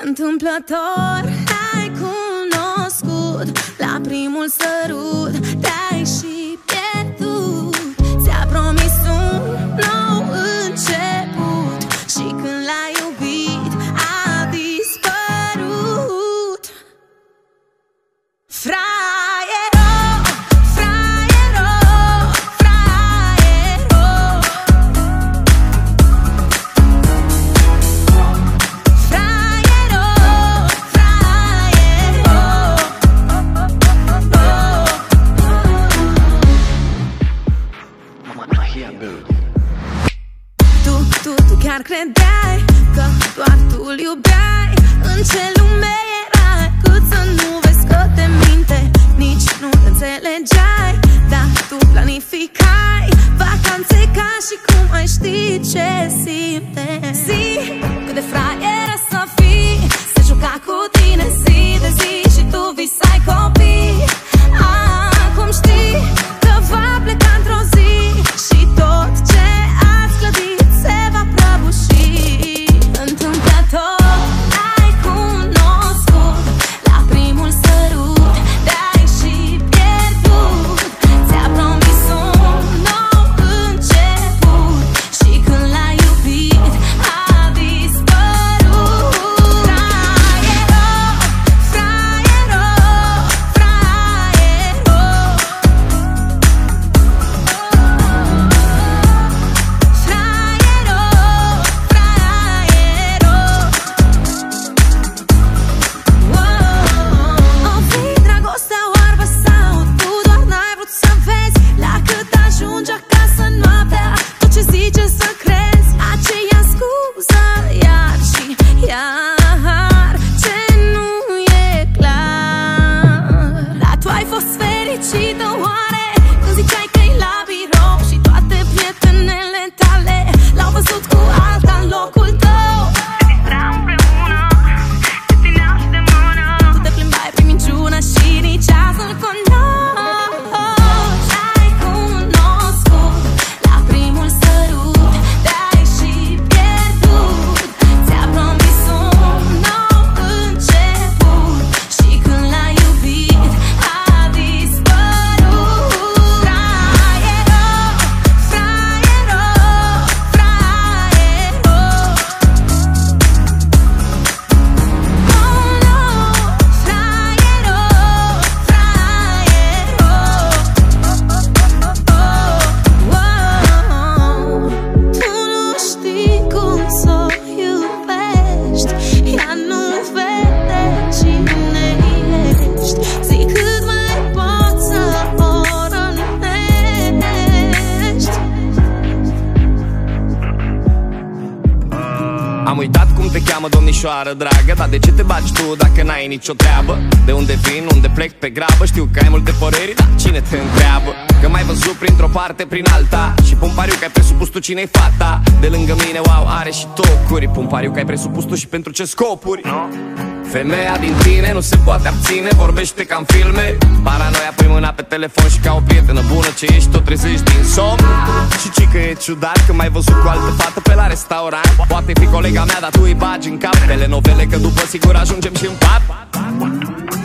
Întâmplător ai cunoscut La primul sărut te-ai și Tu, tu, tu chiar credeai Că doar tu îl iubeai? În ce lume erai? Cât să nu vezi că te minte Nici nu înțelegeai. Dar tu planificai Vacanțe ca și cum ai ști ce simte. Zi Am uitat cum te cheamă domnișoară dragă Dar de ce te bagi tu dacă n-ai nicio treabă? De unde vin, unde plec pe grabă? Știu că ai multe păreri, dar cine te întreabă? Că m-ai văzut printr-o parte, prin alta Și pun pariu că ai presupus tu cine-i fata. De lângă mine, wow, are și tocuri. Pun pariu că ai presupus tu și pentru ce scopuri Femeia din tine nu se poate abține Vorbește ca în filme. Paranoia pui mâna pe telefon și ca o prietenă bună Ce ești tot trezești din somn. Și ci că e ciudat că m-ai văzut cu altă fată pe la restaurant. Poate fi colega mea, dar tu îi bagi în cap. Telenovele că după sigur ajungem și în pat. Fraiero